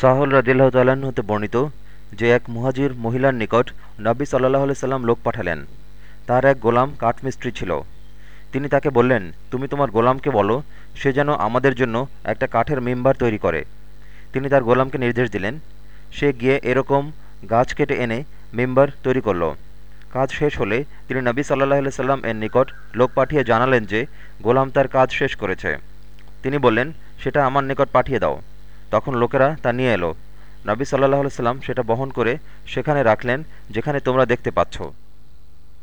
সাহল রাজিল্লাহ তাল্লাহ্ন হতে বর্ণিত যে এক মুহাজির মহিলার নিকট নবী সাল্লাহ সাল্লাম লোক পাঠালেন। তার এক গোলাম কাঠমিস্ত্রি ছিল। তিনি তাকে বললেন, তুমি তোমার গোলামকে বলো, সে যেন আমাদের জন্য একটা কাঠের মেম্বার তৈরি করে। তিনি তার গোলামকে নির্দেশ দিলেন। সে গিয়ে এরকম গাছ কেটে এনে মেম্বার তৈরি করল। কাজ শেষ হলে তিনি নবী সাল্লাহ সাল্লাম এর নিকট লোক পাঠিয়ে জানালেন যে গোলাম তার কাজ শেষ করেছে। তিনি বললেন, সেটা আমার নিকট পাঠিয়ে দাও। তখন লোকেরা তা নিয়ে এলো। নবী সাল্লাহ সাল্লাম সেটা বহন করে সেখানে রাখলেন, যেখানে তোমরা দেখতে পাচ্ছ।